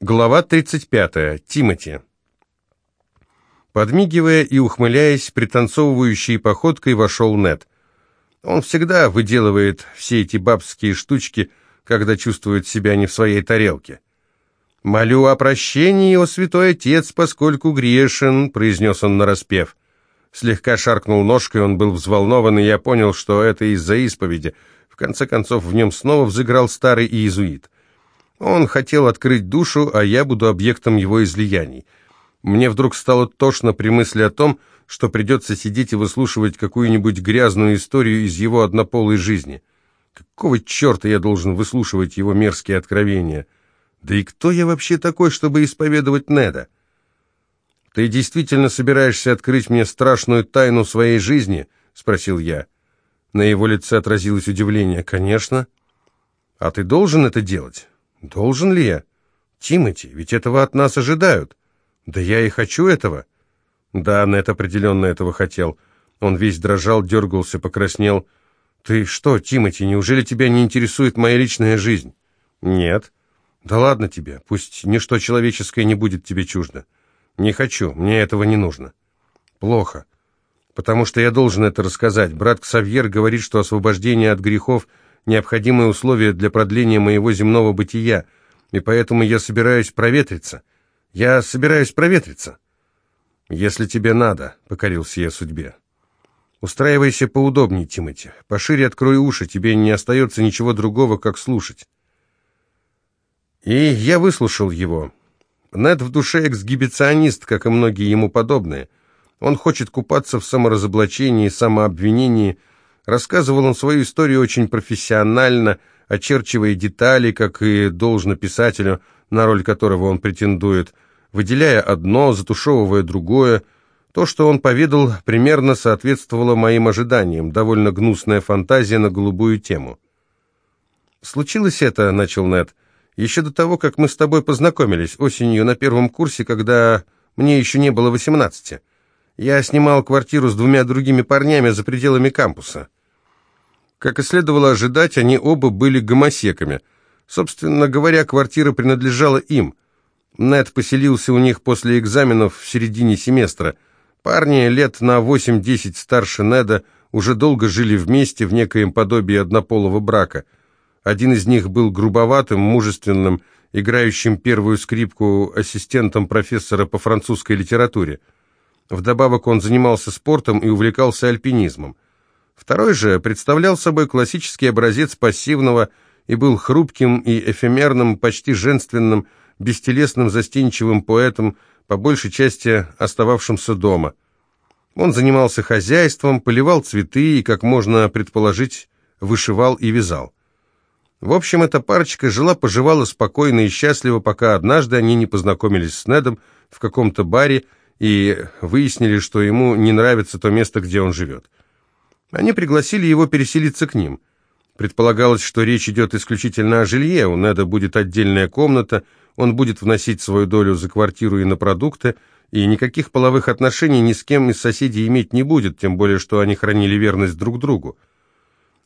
Глава 35. Тимати. Подмигивая и ухмыляясь, пританцовывающей походкой вошел Нед. Он всегда выделывает все эти бабские штучки, когда чувствует себя не в своей тарелке. «Молю о прощении, о святой отец, поскольку грешен», — произнес он нараспев. Слегка шаркнул ножкой, он был взволнован, и я понял, что это из-за исповеди. В конце концов, в нем снова взыграл старый иезуит. Он хотел открыть душу, а я буду объектом его излияний. Мне вдруг стало тошно при мысли о том, что придется сидеть и выслушивать какую-нибудь грязную историю из его однополой жизни. Какого черта я должен выслушивать его мерзкие откровения? Да и кто я вообще такой, чтобы исповедовать Неда? «Ты действительно собираешься открыть мне страшную тайну своей жизни?» — спросил я. На его лице отразилось удивление. «Конечно. А ты должен это делать?» Должен ли я? Тимати, ведь этого от нас ожидают. Да я и хочу этого. Да, Нет определенно этого хотел. Он весь дрожал, дергался, покраснел. Ты что, Тимати, неужели тебя не интересует моя личная жизнь? Нет. Да ладно тебе, пусть ничто человеческое не будет тебе чуждо. Не хочу, мне этого не нужно. Плохо. Потому что я должен это рассказать. Брат Ксавьер говорит, что освобождение от грехов – необходимые условия для продления моего земного бытия, и поэтому я собираюсь проветриться. Я собираюсь проветриться. Если тебе надо, — покорился я судьбе. Устраивайся поудобнее, Тимати. Пошире открой уши, тебе не остается ничего другого, как слушать. И я выслушал его. Нед в душе эксгибиционист, как и многие ему подобные. Он хочет купаться в саморазоблачении, самообвинении, Рассказывал он свою историю очень профессионально, очерчивая детали, как и должно писателю, на роль которого он претендует, выделяя одно, затушевывая другое. То, что он поведал, примерно соответствовало моим ожиданиям, довольно гнусная фантазия на голубую тему. «Случилось это», — начал Нед, — «еще до того, как мы с тобой познакомились, осенью на первом курсе, когда мне еще не было восемнадцати. Я снимал квартиру с двумя другими парнями за пределами кампуса. Как и следовало ожидать, они оба были гомосеками. Собственно говоря, квартира принадлежала им. Нед поселился у них после экзаменов в середине семестра. Парни лет на 8-10 старше Неда уже долго жили вместе в некоем подобии однополого брака. Один из них был грубоватым, мужественным, играющим первую скрипку ассистентом профессора по французской литературе. Вдобавок он занимался спортом и увлекался альпинизмом. Второй же представлял собой классический образец пассивного и был хрупким и эфемерным, почти женственным, бестелесным, застенчивым поэтом, по большей части остававшимся дома. Он занимался хозяйством, поливал цветы и, как можно предположить, вышивал и вязал. В общем, эта парочка жила-поживала спокойно и счастливо, пока однажды они не познакомились с Недом в каком-то баре и выяснили, что ему не нравится то место, где он живет. Они пригласили его переселиться к ним. Предполагалось, что речь идет исключительно о жилье, у Неда будет отдельная комната, он будет вносить свою долю за квартиру и на продукты, и никаких половых отношений ни с кем из соседей иметь не будет, тем более, что они хранили верность друг другу.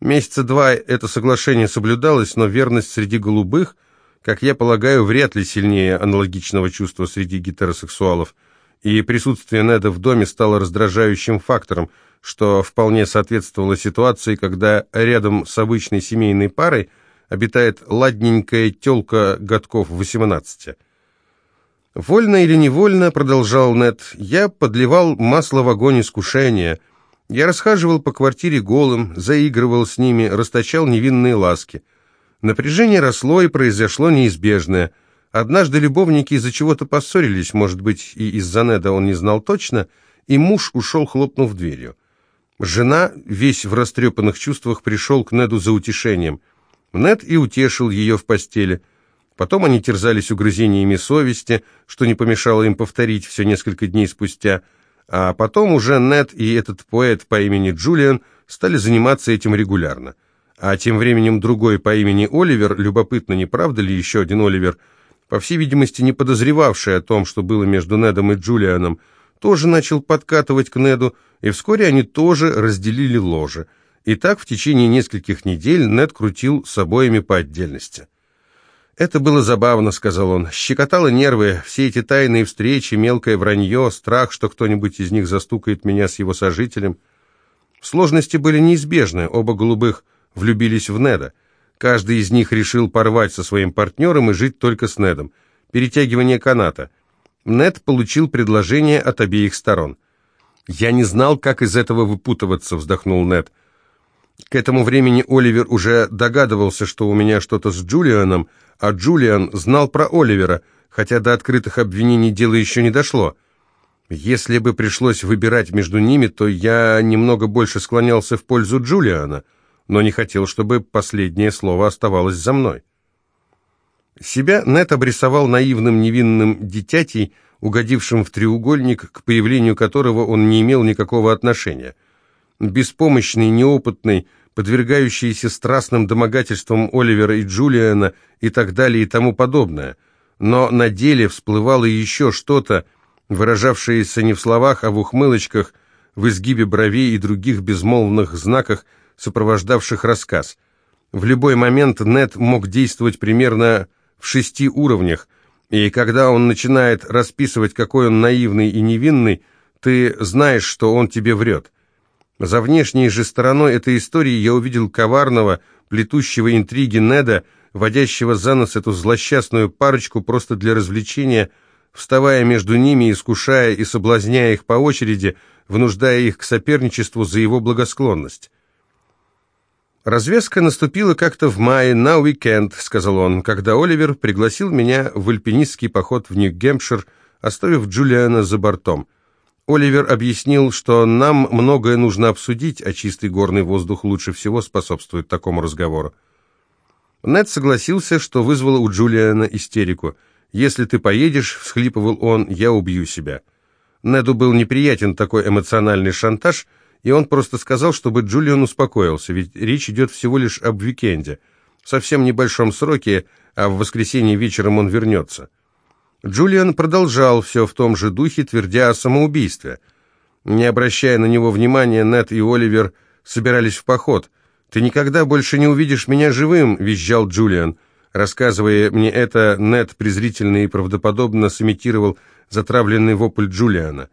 Месяца два это соглашение соблюдалось, но верность среди голубых, как я полагаю, вряд ли сильнее аналогичного чувства среди гетеросексуалов, и присутствие Неда в доме стало раздражающим фактором – что вполне соответствовало ситуации, когда рядом с обычной семейной парой обитает ладненькая тёлка годков 18. «Вольно или невольно», — продолжал Нед, — «я подливал масло в огонь искушения. Я расхаживал по квартире голым, заигрывал с ними, расточал невинные ласки. Напряжение росло, и произошло неизбежное. Однажды любовники из-за чего-то поссорились, может быть, и из-за Неда он не знал точно, и муж ушел, хлопнув дверью. Жена, весь в растрепанных чувствах, пришел к Неду за утешением. Нед и утешил ее в постели. Потом они терзались угрызениями совести, что не помешало им повторить все несколько дней спустя. А потом уже Нед и этот поэт по имени Джулиан стали заниматься этим регулярно. А тем временем другой по имени Оливер, любопытно, не правда ли еще один Оливер, по всей видимости, не подозревавший о том, что было между Недом и Джулианом, тоже начал подкатывать к Неду, и вскоре они тоже разделили ложе. И так в течение нескольких недель Нед крутил с обоими по отдельности. «Это было забавно», — сказал он. «Щекотало нервы, все эти тайные встречи, мелкое вранье, страх, что кто-нибудь из них застукает меня с его сожителем. Сложности были неизбежны, оба голубых влюбились в Неда. Каждый из них решил порвать со своим партнером и жить только с Недом. Перетягивание каната. Нед получил предложение от обеих сторон. «Я не знал, как из этого выпутываться», — вздохнул Нед. К этому времени Оливер уже догадывался, что у меня что-то с Джулианом, а Джулиан знал про Оливера, хотя до открытых обвинений дело еще не дошло. Если бы пришлось выбирать между ними, то я немного больше склонялся в пользу Джулиана, но не хотел, чтобы последнее слово оставалось за мной. Себя Нет обрисовал наивным невинным дитятей, угодившим в треугольник, к появлению которого он не имел никакого отношения. Беспомощный, неопытный, подвергающиеся страстным домогательствам Оливера и Джулиана и так далее и тому подобное. Но на деле всплывало еще что-то, выражавшееся не в словах, а в ухмылочках, в изгибе бровей и других безмолвных знаках, сопровождавших рассказ. В любой момент Нет мог действовать примерно в шести уровнях, и когда он начинает расписывать, какой он наивный и невинный, ты знаешь, что он тебе врет. За внешней же стороной этой истории я увидел коварного, плетущего интриги Неда, водящего за нос эту злосчастную парочку просто для развлечения, вставая между ними, искушая и соблазняя их по очереди, вынуждая их к соперничеству за его благосклонность. «Развязка наступила как-то в мае, на уикенд», — сказал он, когда Оливер пригласил меня в альпинистский поход в Нью-Гемпшир, оставив Джулиана за бортом. Оливер объяснил, что нам многое нужно обсудить, а чистый горный воздух лучше всего способствует такому разговору. Нед согласился, что вызвало у Джулиана истерику. «Если ты поедешь», — всхлипывал он, — «я убью себя». Неду был неприятен такой эмоциональный шантаж, и он просто сказал, чтобы Джулиан успокоился, ведь речь идет всего лишь об уикенде, совсем небольшом сроке, а в воскресенье вечером он вернется. Джулиан продолжал все в том же духе, твердя о самоубийстве. Не обращая на него внимания, Нед и Оливер собирались в поход. «Ты никогда больше не увидишь меня живым», — визжал Джулиан. Рассказывая мне это, Нед презрительно и правдоподобно сымитировал затравленный вопль Джулиана.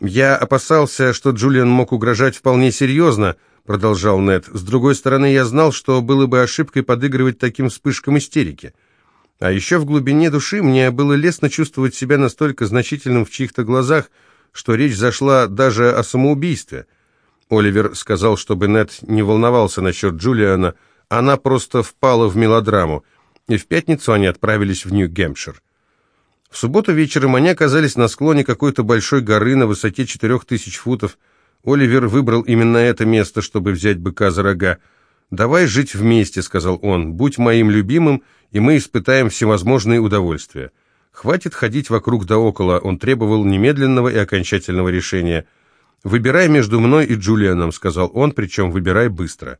«Я опасался, что Джулиан мог угрожать вполне серьезно», — продолжал Нед. «С другой стороны, я знал, что было бы ошибкой подыгрывать таким вспышкам истерики». А еще в глубине души мне было лестно чувствовать себя настолько значительным в чьих-то глазах, что речь зашла даже о самоубийстве. Оливер сказал, чтобы Нед не волновался насчет Джулиана, она просто впала в мелодраму, и в пятницу они отправились в Нью-Гэмпшир. В субботу вечером они оказались на склоне какой-то большой горы на высоте четырех тысяч футов. Оливер выбрал именно это место, чтобы взять быка за рога. «Давай жить вместе», — сказал он, — «будь моим любимым, и мы испытаем всевозможные удовольствия. Хватит ходить вокруг да около, он требовал немедленного и окончательного решения. «Выбирай между мной и Джулианом», — сказал он, причем выбирай быстро.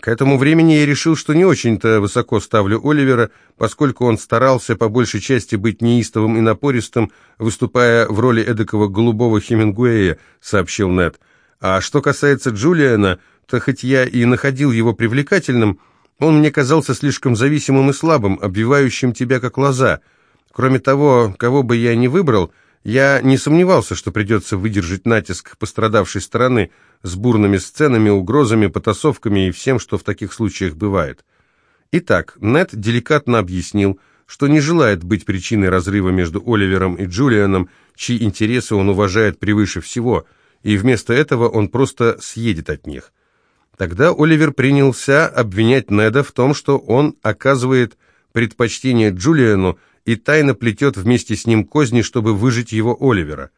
К этому времени я решил, что не очень-то высоко ставлю Оливера, поскольку он старался по большей части быть неистовым и напористым, выступая в роли эдакого голубого Хемингуэя, сообщил Нед. А что касается Джулиана, то хоть я и находил его привлекательным, — он мне казался слишком зависимым и слабым, обвивающим тебя как лоза. Кроме того, кого бы я ни выбрал, я не сомневался, что придется выдержать натиск пострадавшей стороны с бурными сценами, угрозами, потасовками и всем, что в таких случаях бывает. Итак, Нед деликатно объяснил, что не желает быть причиной разрыва между Оливером и Джулианом, чьи интересы он уважает превыше всего, и вместо этого он просто съедет от них. Тогда Оливер принялся обвинять Неда в том, что он оказывает предпочтение Джулиану и тайно плетет вместе с ним козни, чтобы выжить его Оливера.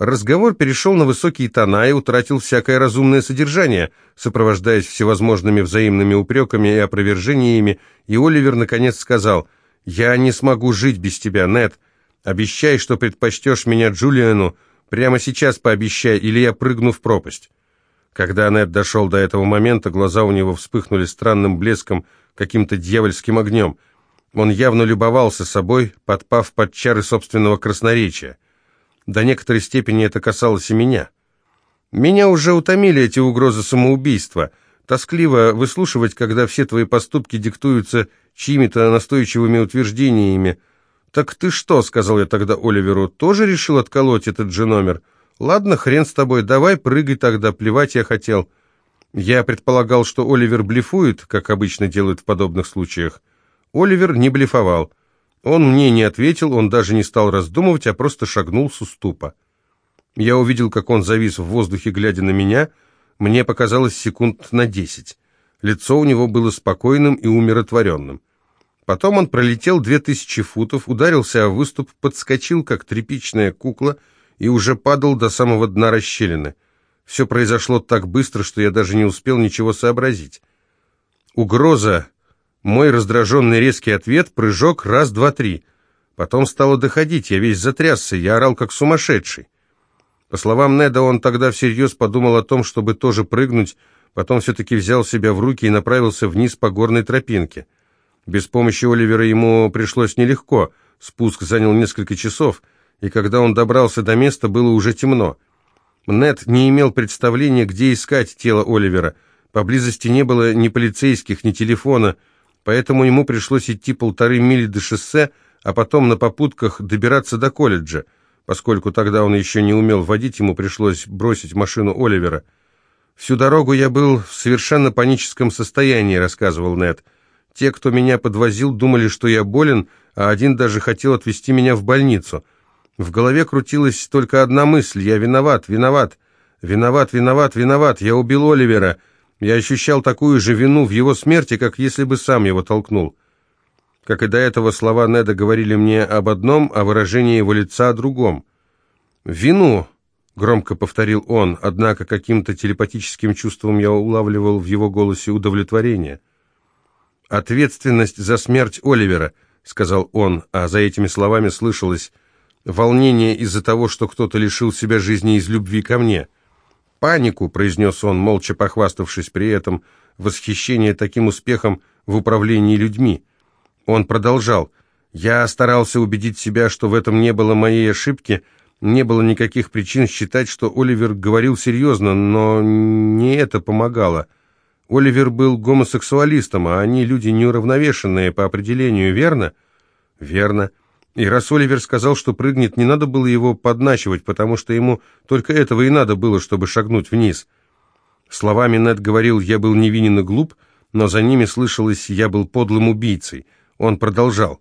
Разговор перешел на высокие тона и утратил всякое разумное содержание, сопровождаясь всевозможными взаимными упреками и опровержениями, и Оливер наконец сказал «Я не смогу жить без тебя, Нед. Обещай, что предпочтешь меня Джулиану. Прямо сейчас пообещай, или я прыгну в пропасть». Когда Нед дошел до этого момента, глаза у него вспыхнули странным блеском, каким-то дьявольским огнем. Он явно любовался собой, подпав под чары собственного красноречия. До некоторой степени это касалось и меня. Меня уже утомили эти угрозы самоубийства. Тоскливо выслушивать, когда все твои поступки диктуются чьими-то настойчивыми утверждениями. «Так ты что?» — сказал я тогда Оливеру. «Тоже решил отколоть этот же номер?» «Ладно, хрен с тобой, давай прыгай тогда, плевать я хотел». Я предполагал, что Оливер блефует, как обычно делают в подобных случаях. Оливер не блефовал. Он мне не ответил, он даже не стал раздумывать, а просто шагнул с уступа. Я увидел, как он завис в воздухе, глядя на меня. Мне показалось секунд на десять. Лицо у него было спокойным и умиротворенным. Потом он пролетел две тысячи футов, ударился о выступ, подскочил, как тряпичная кукла, и уже падал до самого дна расщелины. Все произошло так быстро, что я даже не успел ничего сообразить. Угроза, мой раздраженный резкий ответ, прыжок, раз, два, три. Потом стало доходить, я весь затрясся, я орал как сумасшедший. По словам Неда, он тогда всерьез подумал о том, чтобы тоже прыгнуть, потом все-таки взял себя в руки и направился вниз по горной тропинке. Без помощи Оливера ему пришлось нелегко, спуск занял несколько часов, и когда он добрался до места, было уже темно. Нед не имел представления, где искать тело Оливера. Поблизости не было ни полицейских, ни телефона, поэтому ему пришлось идти полторы мили до шоссе, а потом на попутках добираться до колледжа. Поскольку тогда он еще не умел водить, ему пришлось бросить машину Оливера. «Всю дорогу я был в совершенно паническом состоянии», — рассказывал Нед. «Те, кто меня подвозил, думали, что я болен, а один даже хотел отвезти меня в больницу». В голове крутилась только одна мысль. Я виноват, виноват, виноват, виноват, виноват. Я убил Оливера. Я ощущал такую же вину в его смерти, как если бы сам его толкнул. Как и до этого, слова Неда говорили мне об одном, а выражение его лица о другом. «Вину», — громко повторил он, однако каким-то телепатическим чувством я улавливал в его голосе удовлетворение. «Ответственность за смерть Оливера», — сказал он, а за этими словами слышалось волнение из-за того, что кто-то лишил себя жизни из любви ко мне. «Панику», — произнес он, молча похваставшись при этом, восхищение таким успехом в управлении людьми. Он продолжал. «Я старался убедить себя, что в этом не было моей ошибки, не было никаких причин считать, что Оливер говорил серьезно, но не это помогало. Оливер был гомосексуалистом, а они люди неуравновешенные по определению, верно?» «Верно». И раз Оливер сказал, что прыгнет, не надо было его подначивать, потому что ему только этого и надо было, чтобы шагнуть вниз. Словами Нед говорил «я был невинен и глуп», но за ними слышалось «я был подлым убийцей». Он продолжал.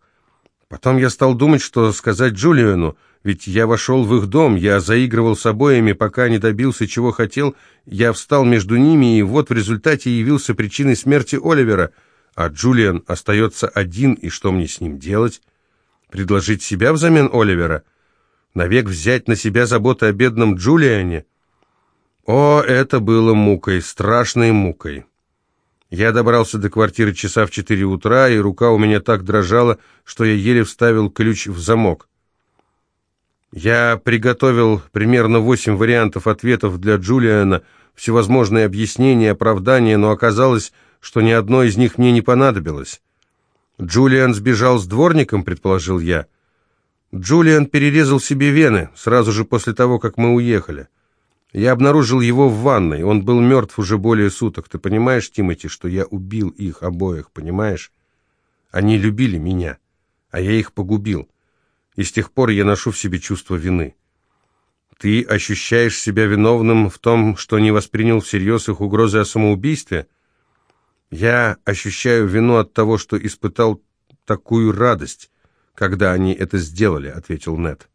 Потом я стал думать, что сказать Джулиану, ведь я вошел в их дом, я заигрывал с обоями, пока не добился, чего хотел, я встал между ними, и вот в результате явился причиной смерти Оливера, а Джулиан остается один, и что мне с ним делать?» Предложить себя взамен Оливера? Навек взять на себя заботы о бедном Джулиане? О, это было мукой, страшной мукой. Я добрался до квартиры часа в четыре утра, и рука у меня так дрожала, что я еле вставил ключ в замок. Я приготовил примерно восемь вариантов ответов для Джулиана, всевозможные объяснения, оправдания, но оказалось, что ни одно из них мне не понадобилось. «Джулиан сбежал с дворником», — предположил я. Джулиан перерезал себе вены сразу же после того, как мы уехали. Я обнаружил его в ванной, он был мертв уже более суток. Ты понимаешь, Тимати, что я убил их обоих, понимаешь? Они любили меня, а я их погубил. И с тех пор я ношу в себе чувство вины. Ты ощущаешь себя виновным в том, что не воспринял всерьез их угрозы о самоубийстве?» Я ощущаю вину от того, что испытал такую радость, когда они это сделали, ответил Нет.